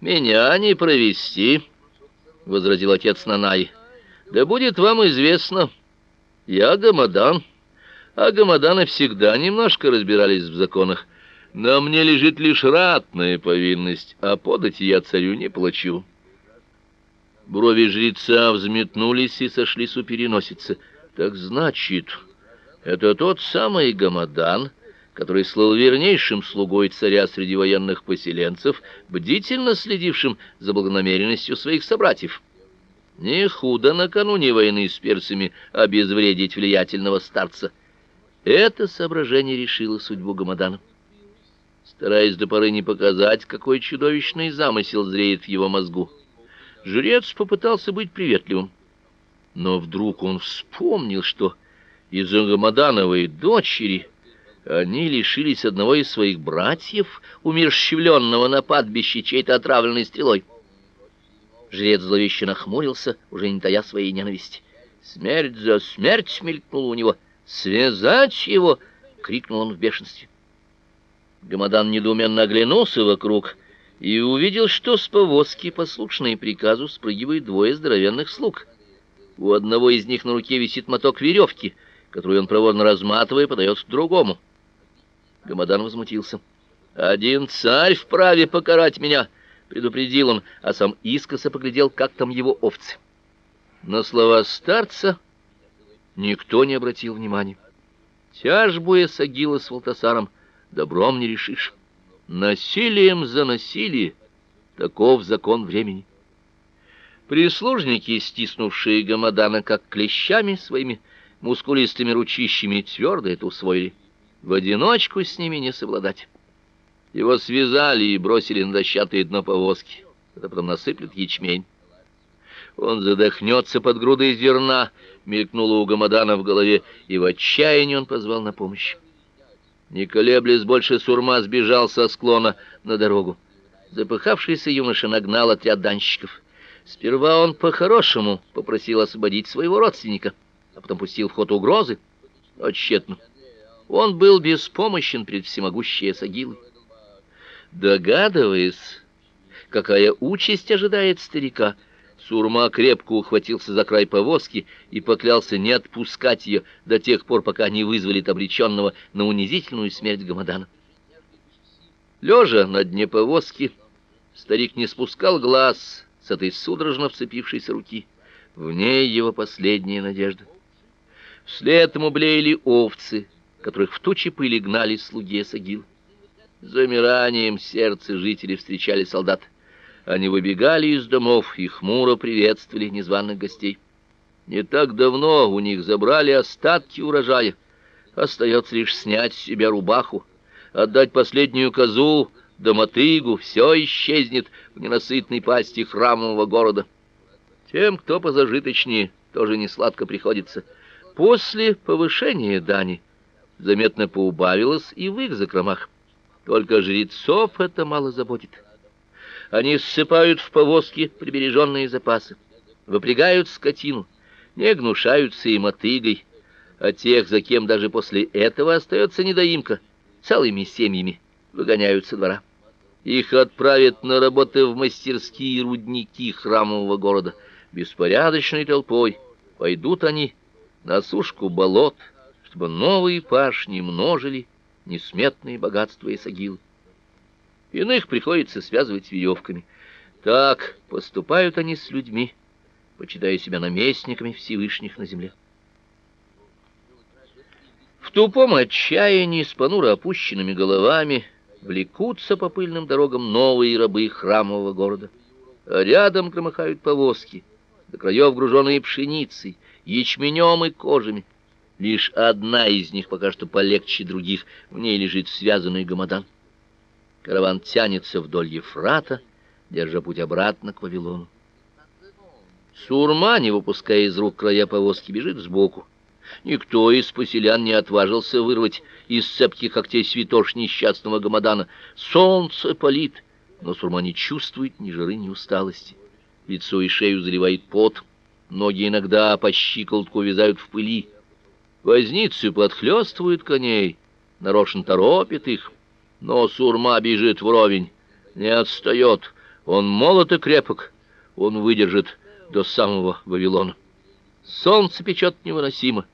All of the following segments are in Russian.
Меня не провести, возразил отец Нанай. Да будет вам известно, я гамадан, а гамаданы всегда немножко разбирались в законах. На мне лежит лишь ратная повинность, а подать я царю не плачу. Брови жреца взметнулись и сошлись у переносицы. Так значит, это тот самый гамадан, который слыл вернейшим слугой царя среди военных поселенцев, бдительно следившим за благонамеренностью своих собратьев. Не худо накануне войны с персами обезвредить влиятельного старца. Это соображение решило судьбу Гамадана. Стараясь до поры не показать, какой чудовищный замысел зреет в его мозгу, жрец попытался быть приветливым. Но вдруг он вспомнил, что из-за Гамадановой дочери они лишились одного из своих братьев, умерщвленного на падбище чьей-то отравленной стрелой. Жрец зловеще нахмурился, уже не тая своей ненависти. «Смерть за смерть!» — мелькнула у него. «Связать его!» — крикнул он в бешенстве. Гамадан недоуменно оглянулся вокруг и увидел, что с повозки, послушной приказу, спрыгивают двое здоровенных слуг. У одного из них на руке висит моток веревки, которую он проворно разматывая подает другому. Гамадан возмутился. «Один царь вправе покарать меня!» — предупредил он, а сам искоса поглядел, как там его овцы. На слова старца никто не обратил внимания. Тяжбу Эсагила с Валтасаром добром не решишь. Насилием за насилие — таков закон времени. Прислужники, стиснувшие Гамадана как клещами своими мускулистыми ручищами, твердо это усвоили. В одиночку с ними не совладать. Его связали и бросили на дощатые дно повозки. Это потом насыплют ячмень. Он задохнется под грудой зерна, мелькнуло у Гамадана в голове, и в отчаянии он позвал на помощь. Не колеблясь больше, Сурма сбежал со склона на дорогу. Запыхавшийся юноша нагнал отряд данщиков. Сперва он по-хорошему попросил освободить своего родственника, а потом пустил в ход угрозы, но тщетно. Он был беспомощен пред всемогущей Сагилой. Догадываясь, какая участь ожидает старика, Сурма крепко ухватился за край повозки и поклялся не отпускать ее до тех пор, пока не вызволит обреченного на унизительную смерть Гамадана. Лежа на дне повозки, старик не спускал глаз с этой судорожно вцепившейся руки. В ней его последняя надежда. Вслед ему блеяли овцы, которых в тучи пыли гнали слуги Сагил. Замиранием сердца жители встречали солдат. Они выбегали из домов и хмуро приветствовали незваных гостей. Не так давно у них забрали остатки урожая. Остается лишь снять с себя рубаху, отдать последнюю козу, да все исчезнет в ненасытной пасти храмового города. Тем, кто позажиточнее, тоже не сладко приходится. После повышения дани заметно поубавилось и в их закромах. Только жрецов это мало заботит. Они ссыпают в повозки прибереженные запасы, выпрягают скотину, не гнушаются и мотыгой, а тех, за кем даже после этого остается недоимка, целыми семьями выгоняют со двора. Их отправят на работы в мастерские рудники храмового города. Беспорядочной толпой пойдут они на сушку болот, чтобы новые пашни множили несметные богатства и сагилы. Иных приходится связывать веревками. Так поступают они с людьми, почитая себя наместниками Всевышних на земле. В тупом отчаянии с понуро опущенными головами влекутся по пыльным дорогам новые рабы храмового города. А рядом громыхают повозки, до краев груженные пшеницей, ячменем и кожами. Лишь одна из них пока что полегче других, в ней лежит связанный гамадан. Караван тянется вдоль Ефрата, держа путь обратно к Вавилону. Сурма, не выпуская из рук края повозки, бежит сбоку. Никто из поселян не отважился вырвать из цепки когтей святош несчастного гамадана. Солнце палит, но Сурма не чувствует ни жары, ни усталости. Лицо и шею заливает пот, ноги иногда по щиколотку вязают в пыли. Возницы подхлёстывают коней, нарочно торопит их, но сурма бежит вровень, не отстает, Он молод и крепок, он выдержит до самого Вавилона. Солнце печет невыносимо,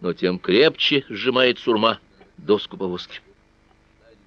но тем крепче сжимает сурма доску повозки.